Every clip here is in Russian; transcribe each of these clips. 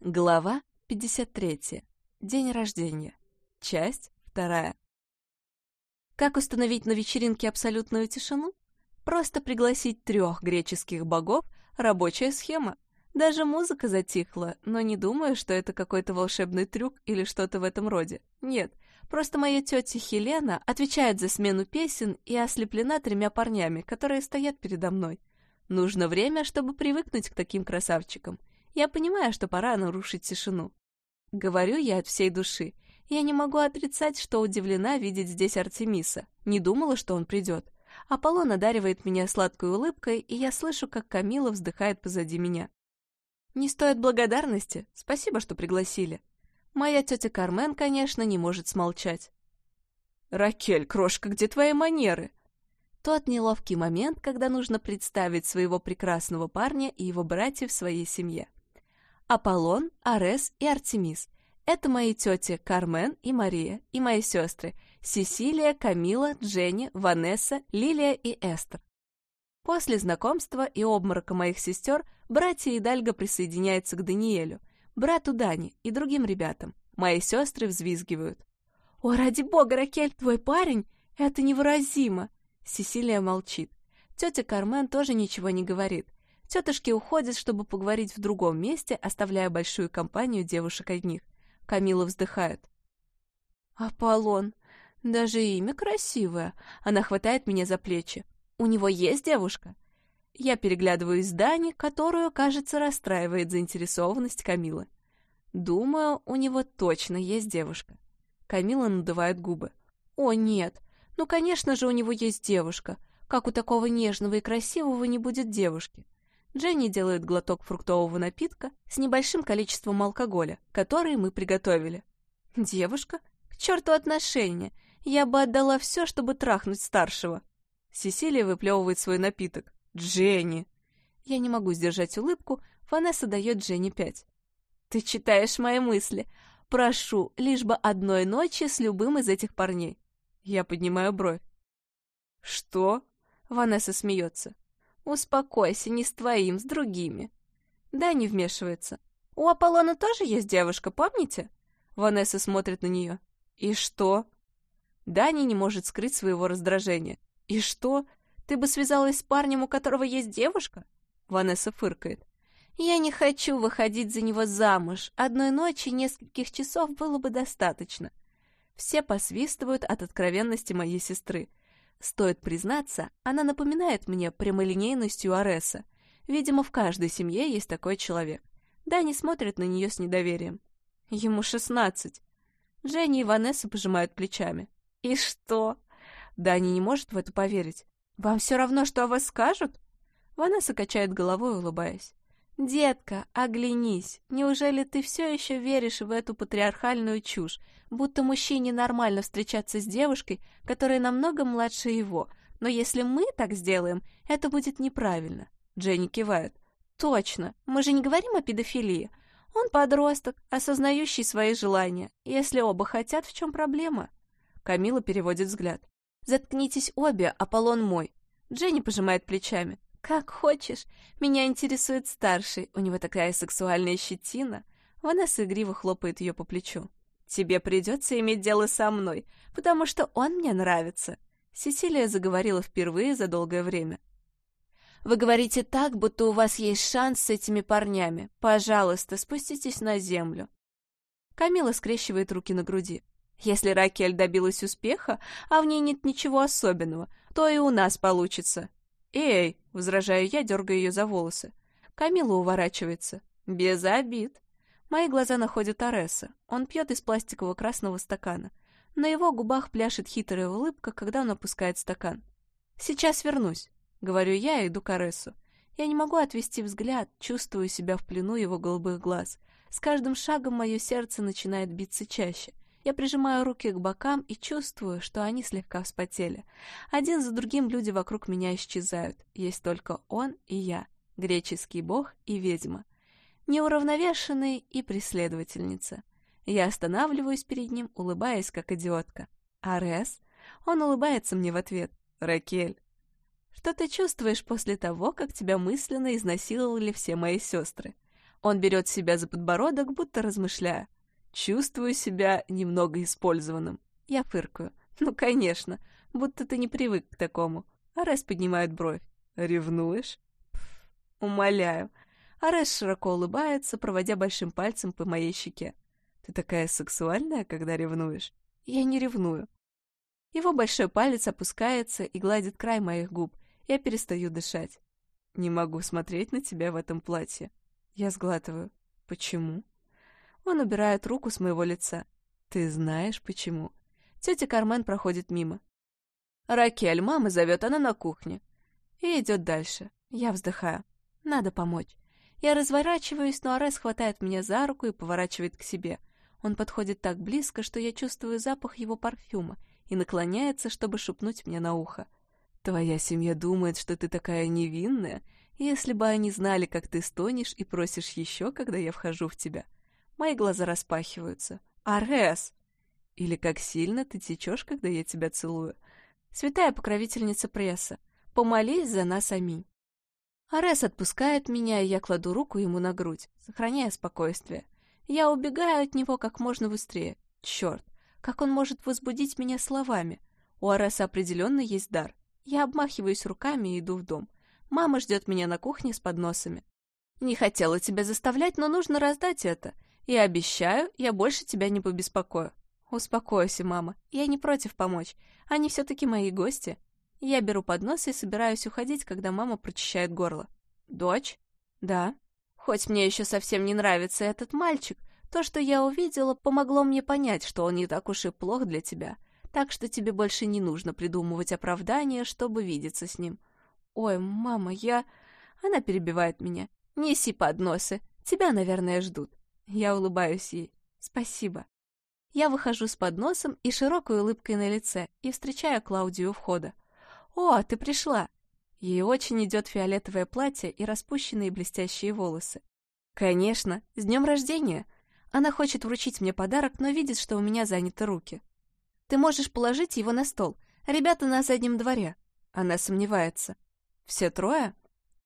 Глава 53. День рождения. Часть вторая. Как установить на вечеринке абсолютную тишину? Просто пригласить трех греческих богов — рабочая схема. Даже музыка затихла, но не думаю, что это какой-то волшебный трюк или что-то в этом роде. Нет, просто моя тетя Хелена отвечает за смену песен и ослеплена тремя парнями, которые стоят передо мной. Нужно время, чтобы привыкнуть к таким красавчикам — я понимаю, что пора нарушить тишину. Говорю я от всей души. Я не могу отрицать, что удивлена видеть здесь Артемиса. Не думала, что он придет. Аполлон одаривает меня сладкой улыбкой, и я слышу, как Камила вздыхает позади меня. Не стоит благодарности, спасибо, что пригласили. Моя тетя Кармен, конечно, не может смолчать. «Ракель, крошка, где твои манеры?» Тот неловкий момент, когда нужно представить своего прекрасного парня и его братьев в своей семье. Аполлон, Арес и Артемис. Это мои тети Кармен и Мария, и мои сестры Сесилия, Камила, Дженни, Ванесса, Лилия и Эстер. После знакомства и обморока моих сестер братья Идальго присоединяются к Даниэлю, брату Дани и другим ребятам. Мои сестры взвизгивают. «О, ради бога, Ракель, твой парень? Это невыразимо!» Сесилия молчит. Тетя Кармен тоже ничего не говорит. Тетушки уходят, чтобы поговорить в другом месте, оставляя большую компанию девушек одних. Камила вздыхает. «Аполлон, даже имя красивое!» Она хватает меня за плечи. «У него есть девушка?» Я переглядываюсь с Дани, которую, кажется, расстраивает заинтересованность Камилы. Думаю, у него точно есть девушка. Камила надувает губы. «О, нет! Ну, конечно же, у него есть девушка. Как у такого нежного и красивого не будет девушки?» Дженни делает глоток фруктового напитка с небольшим количеством алкоголя, который мы приготовили. «Девушка? К черту отношения! Я бы отдала все, чтобы трахнуть старшего!» Сесилия выплевывает свой напиток. «Дженни!» Я не могу сдержать улыбку, Ванесса дает Дженни пять. «Ты читаешь мои мысли. Прошу, лишь бы одной ночи с любым из этих парней». Я поднимаю бровь. «Что?» Ванесса смеется. «Успокойся, не с твоим, с другими». Да, не вмешивается. «У Аполлона тоже есть девушка, помните?» Ванесса смотрит на нее. «И что?» Дани не может скрыть своего раздражения. «И что? Ты бы связалась с парнем, у которого есть девушка?» Ванесса фыркает. «Я не хочу выходить за него замуж. Одной ночи нескольких часов было бы достаточно». Все посвистывают от откровенности моей сестры. Стоит признаться, она напоминает мне прямолинейностью Ареса. Видимо, в каждой семье есть такой человек. Дани смотрит на нее с недоверием. Ему шестнадцать. Дженни и Ванесса пожимают плечами. «И что?» Дани не может в это поверить. «Вам все равно, что о вас скажут?» Ванесса качает головой, улыбаясь. «Детка, оглянись, неужели ты все еще веришь в эту патриархальную чушь, будто мужчине нормально встречаться с девушкой, которая намного младше его, но если мы так сделаем, это будет неправильно?» Дженни кивает. «Точно, мы же не говорим о педофилии. Он подросток, осознающий свои желания. Если оба хотят, в чем проблема?» Камила переводит взгляд. «Заткнитесь обе, Аполлон мой». Дженни пожимает плечами. «Как хочешь. Меня интересует старший. У него такая сексуальная щетина». Ванесса игриво хлопает ее по плечу. «Тебе придется иметь дело со мной, потому что он мне нравится». Сесилия заговорила впервые за долгое время. «Вы говорите так, будто у вас есть шанс с этими парнями. Пожалуйста, спуститесь на землю». Камила скрещивает руки на груди. «Если Ракель добилась успеха, а в ней нет ничего особенного, то и у нас получится. «Эй!» — возражаю я, дергая ее за волосы. Камила уворачивается. «Без обид». Мои глаза находят Ареса. Он пьет из пластикового красного стакана. На его губах пляшет хитрая улыбка, когда он опускает стакан. «Сейчас вернусь», — говорю я и иду к Аресу. Я не могу отвести взгляд, чувствую себя в плену его голубых глаз. С каждым шагом мое сердце начинает биться чаще — я прижимаю руки к бокам и чувствую, что они слегка вспотели. Один за другим люди вокруг меня исчезают. Есть только он и я, греческий бог и ведьма. Неуравновешенный и преследовательница. Я останавливаюсь перед ним, улыбаясь, как идиотка. «Арес?» Он улыбается мне в ответ. «Ракель». «Что ты чувствуешь после того, как тебя мысленно изнасиловали все мои сестры?» Он берет себя за подбородок, будто размышляя. Чувствую себя немного использованным. Я фыркаю. Ну, конечно, будто ты не привык к такому. Арес поднимает бровь. Ревнуешь? Умоляю. Арес широко улыбается, проводя большим пальцем по моей щеке. Ты такая сексуальная, когда ревнуешь? Я не ревную. Его большой палец опускается и гладит край моих губ. Я перестаю дышать. Не могу смотреть на тебя в этом платье. Я сглатываю. Почему? Он убирает руку с моего лица. Ты знаешь, почему? Тетя Кармен проходит мимо. Ракель, мама зовет, она на кухне. И идет дальше. Я вздыхаю. Надо помочь. Я разворачиваюсь, но Арес хватает меня за руку и поворачивает к себе. Он подходит так близко, что я чувствую запах его парфюма и наклоняется, чтобы шепнуть мне на ухо. «Твоя семья думает, что ты такая невинная, если бы они знали, как ты стонешь и просишь еще, когда я вхожу в тебя. Мои глаза распахиваются. «Арес!» Или как сильно ты течешь, когда я тебя целую. Святая покровительница пресса, помолись за нас, аминь. Арес отпускает меня, и я кладу руку ему на грудь, сохраняя спокойствие. Я убегаю от него как можно быстрее. Черт, как он может возбудить меня словами? У Ареса определенно есть дар. Я обмахиваюсь руками и иду в дом. Мама ждет меня на кухне с подносами. Не хотела тебя заставлять, но нужно раздать это. И обещаю, я больше тебя не побеспокою. Успокойся, мама, я не против помочь. Они все-таки мои гости. Я беру поднос и собираюсь уходить, когда мама прочищает горло. Дочь? Да. Хоть мне еще совсем не нравится этот мальчик, то, что я увидела, помогло мне понять, что он не так уж и плох для тебя. Так что тебе больше не нужно придумывать оправдания, чтобы видеться с ним. Ой, мама, я... Она перебивает меня. Неси подносы. Тебя, наверное, ждут. Я улыбаюсь ей. Спасибо. Я выхожу с подносом и широкой улыбкой на лице и встречаю Клаудию у входа. «О, ты пришла!» Ей очень идет фиолетовое платье и распущенные блестящие волосы. «Конечно, с днем рождения!» Она хочет вручить мне подарок, но видит, что у меня заняты руки. «Ты можешь положить его на стол. Ребята на заднем дворе». Она сомневается. «Все трое?»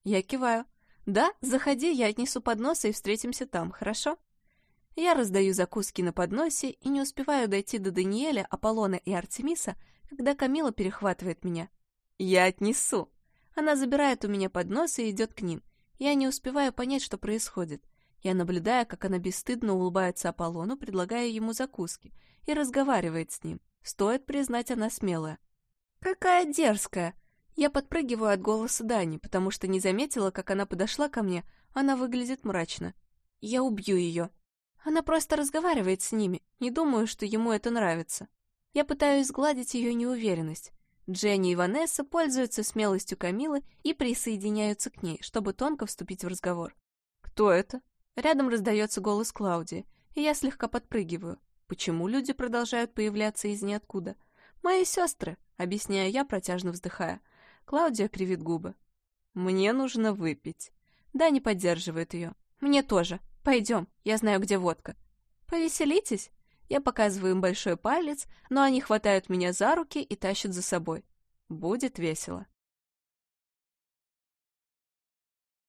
Я киваю. «Да, заходи, я отнесу подносы и встретимся там, хорошо?» Я раздаю закуски на подносе и не успеваю дойти до Даниэля, Аполлона и Артемиса, когда Камила перехватывает меня. «Я отнесу!» Она забирает у меня поднос и идет к ним. Я не успеваю понять, что происходит. Я наблюдаю, как она бесстыдно улыбается Аполлону, предлагая ему закуски, и разговаривает с ним. Стоит признать, она смелая. «Какая дерзкая!» Я подпрыгиваю от голоса Дани, потому что не заметила, как она подошла ко мне, она выглядит мрачно. Я убью ее. Она просто разговаривает с ними, не думаю, что ему это нравится. Я пытаюсь сгладить ее неуверенность. Дженни и Ванесса пользуются смелостью Камилы и присоединяются к ней, чтобы тонко вступить в разговор. «Кто это?» Рядом раздается голос Клаудии, и я слегка подпрыгиваю. Почему люди продолжают появляться из ниоткуда? «Мои сестры», — объясняю я, протяжно вздыхая. Клаудия кривит губы. «Мне нужно выпить». Да, не поддерживает ее. «Мне тоже», Пойдем, я знаю, где водка. Повеселитесь? Я показываю им большой палец, но они хватают меня за руки и тащат за собой. Будет весело.